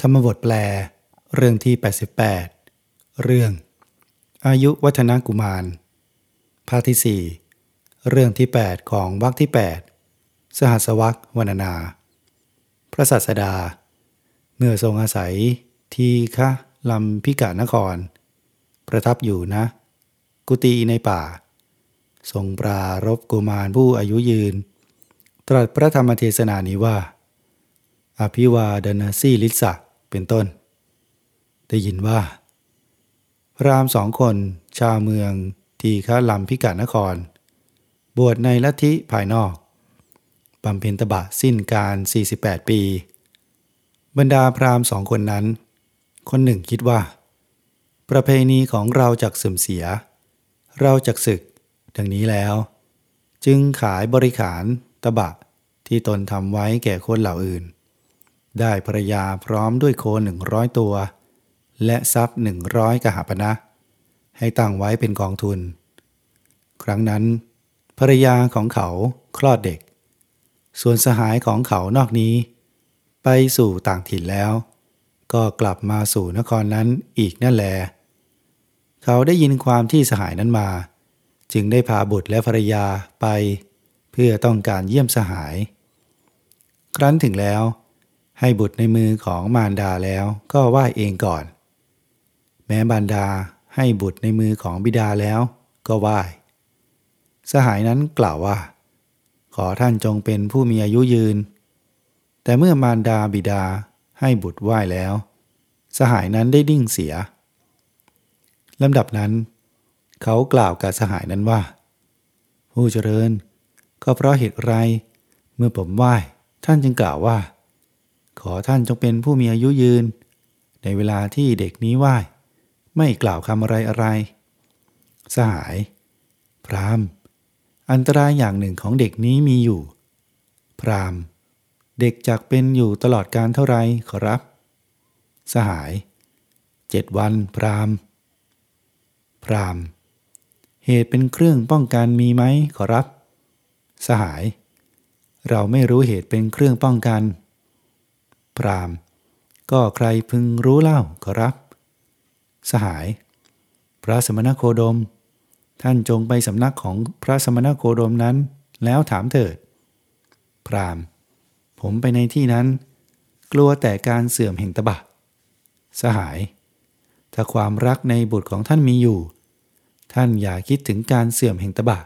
ธรรมบทแปล เรื่องที่ 88 เรื่อง อายุวัฒนกุมาร ภาคที่ 4 เรื่องที่ 8 ของวรรคที่ 8 สหัสวรรษวรรณนา พระสัสดา เมื่อทรงอาศัยทีคะลำพิกานคร ประทับอยู่นะ กุฏิในป่า ทรงปรารบกุมารผู้อายุยืน ตรัสพระธรรมเทศนานี้ว่าอภิวาดนาซีลิสะ เป็นต้น ได้ยินว่าพรามสองคนชาวเมืองทีฆะลำพิกานคร บวชในลัทธิภายนอกบำเพ็ญตบะสิ้นการ 48 ปี บรรดาพรามสองคนนั้น คนหนึ่งคิดว่า ประเพณีของเราจักเสื่อมเสีย เราจักศึก ดังนี้แล้ว จึงขายบริขารตบะที่ตนทำไว้แก่คนเหล่าอื่น ได้ภรยาพร้อมด้วยโคหนึ่งร้อยตัว และทรัพย์หนึ่งร้อยกหาปณะให้ตั้งไว้เป็นกองทุน ครั้งนั้นภรรยาของเขาคลอดเด็ก ส่วนสหายของเขานอกนี้ ไปสู่ต่างถิ่นแล้ว ก็กลับมาสู่นครนั้นอีกนั่นแล เขาได้ยินความที่สหายนั้นมา จึงได้พาบุตรและภรรยาไป เพื่อต้องการเยี่ยมสหาย ครั้นถึงแล้ว ให้บุตรในมือของมารดาแล้วก็ไหว้เองก่อน แม้บารดาให้บุตรในมือของบิดาแล้วก็ไหว้ สหายนั้นกล่าวว่า ขอท่านจงเป็นผู้มีอายุยืน แต่เมื่อมารดาบิดาให้บุตรไหว้แล้ว สหายนั้นได้ดิ้งเสียลำดับนั้น เขากล่าวกับสหายนั้นว่า ผู้เจริญ ก็เพราะเหตุไร เมื่อผมไหว้ท่านจึงกล่าวว่า ขอท่านจงเป็นผู้มีอายุยืน ในเวลาที่เด็กนี้ไหว้ ไม่กล่าวคำอะไรอะไร สหาย พรามอันตรายอย่างหนึ่งของเด็กนี้มีอยู่ พรามเด็กจักเป็นอยู่ตลอดการเท่าไรขอรับ สหายเจ็ดวันพรามพรามเหตุเป็นเครื่องป้องกันมีไหมขอรับ สหาย เราไม่รู้เหตุเป็นเครื่องป้องกัน พรามก็ใครพึงรู้เล่าขอรับ สหาย พระสมณโคดม ท่านจงไปสำนักของพระสมณโคดมนั้น แล้วถามเถิด พรามผมไปในที่นั้น กลัวแต่การเสื่อมแห่งตบะ สหาย ถ้าความรักในบุตรของท่านมีอยู่ ท่านอย่าคิดถึงการเสื่อมแห่งตบะ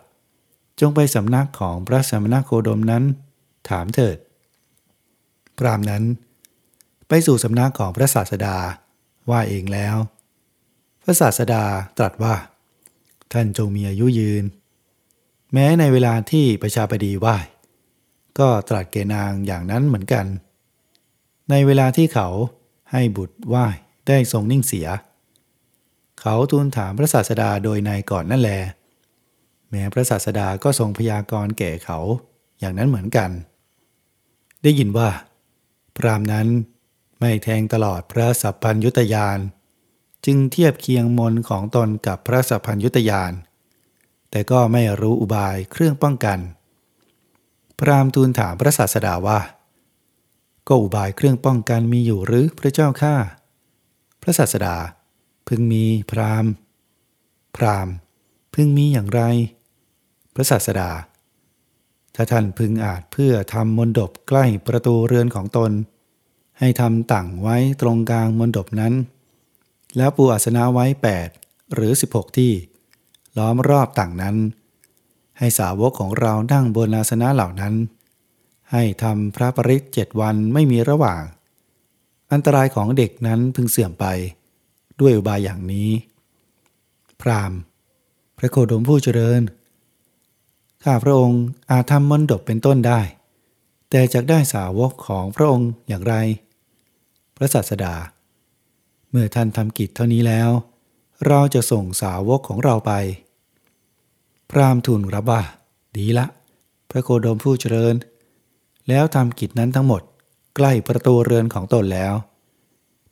จงไปสำนักของพระสมณโคดมนั้น ถามเถิด พรามนั้น ไปสู่สำนักของพระศาสดาว่าเองแล้ว พระศาสดาตรัสว่า ท่านจงมีอายุยืน แม้ในเวลาที่ประชาบดีไหว้ก็ตรัสเกนางอย่างนั้นเหมือนกัน ในเวลาที่เขาให้บุตรไหว้ได้ทรงนิ่งเสีย เขาทูลถามพระศาสดาโดยในก่อนนั่นแล แม้พระศาสดาก็ทรงพยากรณ์แก่เขาอย่างนั้นเหมือนกัน ได้ยินว่า พรามนั้น ไม่แทงตลอดพระสัพพัญยุตยาน จึงเทียบเคียงมนของตนกับพระสัพพัญยุตยาน แต่ก็ไม่รู้อุบายเครื่องป้องกันพรามทูลถามพระศาสดาว่า ก็อุบายเครื่องป้องกันมีอยู่หรือพระเจ้าข้าพระศาสดา พึงมีพรามพรามพึงมีอย่างไร พระศาสดา ถ้าท่านพึงอาจเพื่อทำมนดบใกล้ประตูเรือนของตน ให้ทำตั่งไว้ตรงกลางมณฑปนั้น แล้วปูอาสนะไว้ 8 หรือ 16 ที่ ล้อมรอบตั่งนั้น ให้สาวกของเรานั่งบนอาสนะเหล่านั้น ให้ทำพระปริศเจ็ดวันไม่มีระหว่าง อันตรายของเด็กนั้นพึงเสื่อมไป ด้วยอุบายอย่างนี้ พรามพระโคดมผู้เจริญข้าพระองค์อาจทำมนดบเป็นต้นได้ แต่จะได้สาวกของพระองค์อย่างไร พระสัสดา เมื่อท่านทำกิจเท่านี้แล้ว เราจะส่งสาวกของเราไป พรามทูลรับว่าดีละ พระโคดมผู้เจริญ แล้วทำกิจนั้นทั้งหมดใกล้ประตูเรือนของตนแล้ว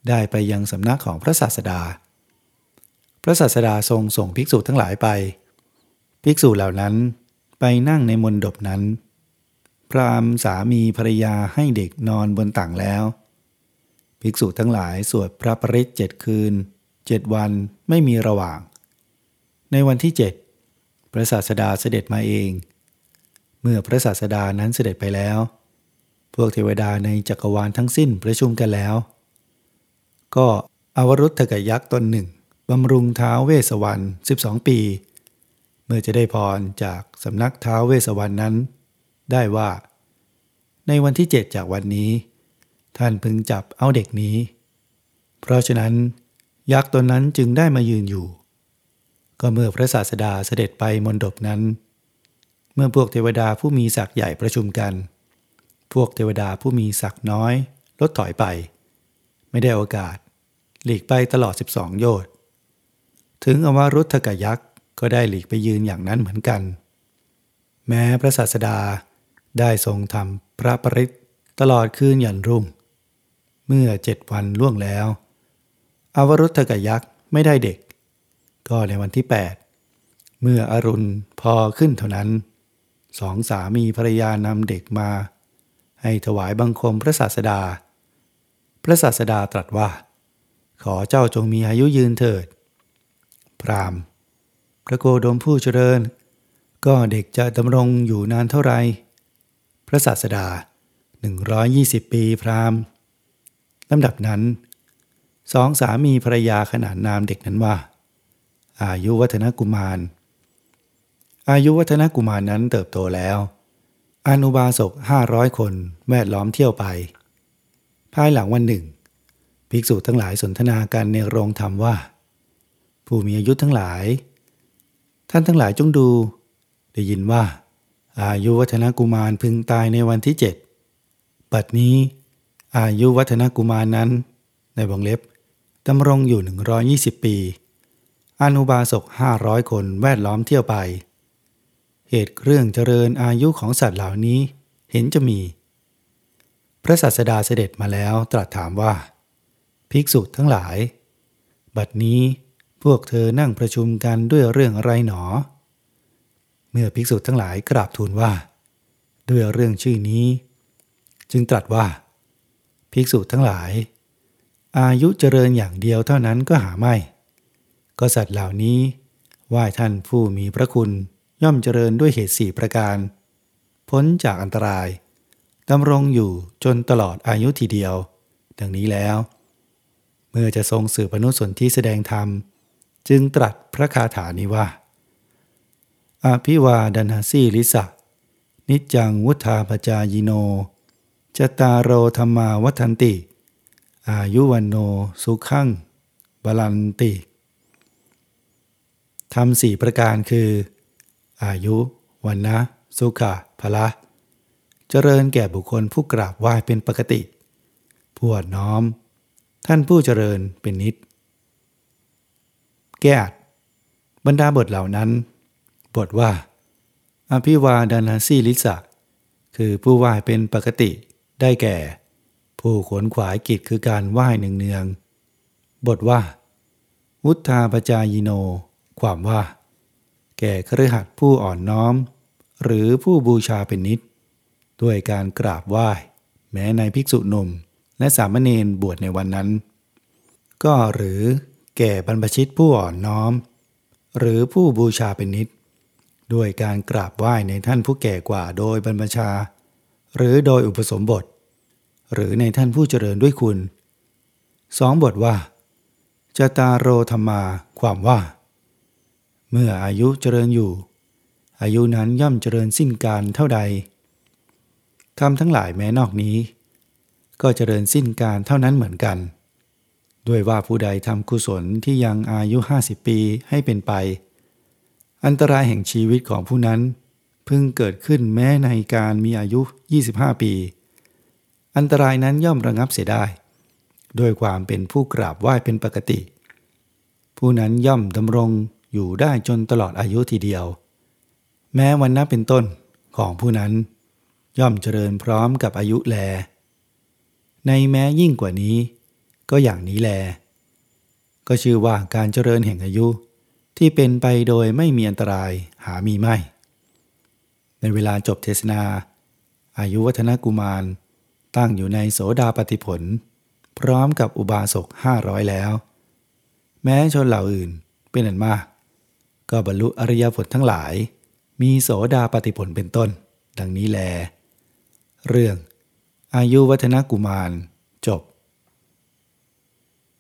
ได้ไปยังสำนักของพระศาสดา พระศาสดาทรงส่งภิกษุทั้งหลายไป ภิกษุเหล่านั้นไปนั่งในมณฑปนั้น พรามสามีภรรยาให้เด็กนอนบนต่างแล้ว ภิกษุทั้งหลายสวดพระปริตเจ็ดคืนเจ็ดวันไม่มีระหว่าง ในวันที่เจ็ดพระศาสดาเสด็จมาเอง เมื่อพระศาสดานั้นเสด็จไปแล้ว พวกเทวดาในจักรวาลทั้งสิ้นประชุมกันแล้ว ก็อวรุธกยักษ์ตนหนึ่งบำรุงเท้าเวสวรรณ12 ปี เมื่อจะได้พรจากสำนักเท้าเวสวรรณนั้น ได้ว่า ในวันที่เจ็ดจากวันนี้ ท่านพึงจับเอาเด็กนี้ เพราะฉะนั้นยักษ์ตนนั้นจึงได้มายืนอยู่ ก็เมื่อพระศาสดาเสด็จไปมณฑปนั้น เมื่อพวกเทวดาผู้มีศักย์ใหญ่ประชุมกัน พวกเทวดาผู้มีศักย์น้อย ลดถอยไป ไม่ได้โอกาส หลีกไปตลอด 12 โยชน์ถึงอวารุธกยักษ์ก็ได้หลีกไปยืนอย่างนั้นเหมือนกัน แม้พระศาสดา ได้ทรงทำพระปริตตลอดคืนยันรุ่ง เมื่อเจ็ดวันล่วงแล้ว อวรุธกยักษ์ไม่ได้เด็ก ก็ในวันที่ 8 เมื่ออรุณพอขึ้นเท่านั้น สองสามีภรรยานำเด็กมา ให้ถวายบังคมพระศาสดา พระศาสดาตรัสว่า ขอเจ้าจงมีอายุยืนเถิด พรามพระโกดมผู้เจริญ ก็เด็กจะดำรงอยู่นานเท่าไหรพ ระศาสดา 120 ปีพราหมณ์ลำดับนั้นสองสามีภรรยาขนานนามเด็กนั้นว่า อายุวัฒนกุมาร อายุวัฒนกุมารนั้นเติบโตแล้วอนุบาสกห้าร้อยคนแวดล้อมเที่ยวไป ภายหลังวันหนึ่ง ภิกษุทั้งหลายสนทนากันในโรงธรรมว่า ผู้มีอายุทั้งหลาย ท่านทั้งหลายจงดู ได้ยินว่า อายุวัฒนกุมารพึงตายในวันที่เจ็ดบัดนี้ อายุวัฒนกุมารนั้น ในวงเล็บดำรงอยู่ 120 ปีอนุบาสก 500 คนแวดล้อมเที่ยวไป เหตุเรื่องเจริญอายุของสัตว์เหล่านี้เห็นจะมี พระสัสดาเสด็จมาแล้วตรัสถามว่า ภิกษุทั้งหลาย บัดนี้พวกเธอนั่งประชุมกันด้วยเรื่องอะไรหนอ เมื่อภิกษุทั้งหลายกราบทูลว่า ด้วยเรื่องชื่อนี้ จึงตรัสว่า ภิกษุทั้งหลาย อายุเจริญอย่างเดียวเท่านั้นก็หาไม่ ก็สัตว์เหล่านี้ไหว้ท่านผู้มีพระคุณย่อมเจริญด้วยเหตุสี่ประการ พ้นจากอันตรายดำรงอยู่จนตลอดอายุทีเดียว ดังนี้แล้ว เมื่อจะทรงสื่อพนุสนที่แสดงธรรม จึงตรัสพระคาถานี้ว่า อภิวาดนาสีลิสะ นิจังวุธาปจายโน จตารโรธรรมาวัฒนติ อายุวันโนสุขังบาลันติทำสี่ประการคือ อายุ วันนะ สุขะพละ เจริญแก่บุคคลผู้กราบไหว้เป็นปกติ ผู้น้อม ท่านผู้เจริญเป็นนิด แก้บรรดาบทเหล่านั้น บทว่า อภิวาดานาซีลิสะ คือผู้ไหว้เป็นปกติได้แก่ ผู้ขวนขวายกิจคือการไหว้หนึ่งเนือง บทว่า วุฒาปจายโน ความว่า แก่ครือขัดผู้อ่อนน้อม หรือผู้บูชาเป็นนิด ด้วยการกราบไหว้ แม้ในภิกษุหนุ่ม และสามเณรบวชในวันนั้น ก็หรือแก่บรรพชิตผู้อ่อนน้อม หรือผู้บูชาเป็นนิด ด้วยการกราบไหว้ในท่านผู้แก่กว่าโดยบรรพชา หรือโดยอุปสมบท หรือในท่านผู้เจริญด้วยคุณสองบทว่าจตาโรธรรมา ความว่า เมื่ออายุเจริญอยู่ อายุนั้นย่อมเจริญสิ้นการเท่าใดทำทั้งหลายแม้นอกนี้ ก็เจริญสิ้นการเท่านั้นเหมือนกัน ด้วยว่าผู้ใดทำกุศลที่ยังอายุ50ปีให้เป็นไป อันตรายแห่งชีวิตของผู้นั้นเพึงเกิดขึ้นแม้ในการมีอายุ 25 ปี อันตรายนั้นย่อมระงับเสียได้ โดยความเป็นผู้กราบไหว้เป็นปกติ ผู้นั้นย่อมดำรงอยู่ได้จนตลอดอายุทีเดียว แม้วันนับเป็นต้นของผู้นั้น ย่อมเจริญพร้อมกับอายุแล ในแม้ยิ่งกว่านี้ ก็อย่างนี้แล ก็ชื่อว่าการเจริญแห่งอายุ ที่เป็นไปโดยไม่มีอันตรายหามีไม่ ในเวลาจบเทศนา อายุวัฒนกุมาร ตั้งอยู่ในโสดาปฏิผลพพร้อมกับอุบาสกห้าร้อยแล้ว แม้ชนเหล่าอื่นเป็นอันมาก ก็บรรลุอริยผลทั้งหลาย มีโสดาปฏิผลเป็นต้น ดังนี้แล เรื่อง อายุวัฒนกุมารจบ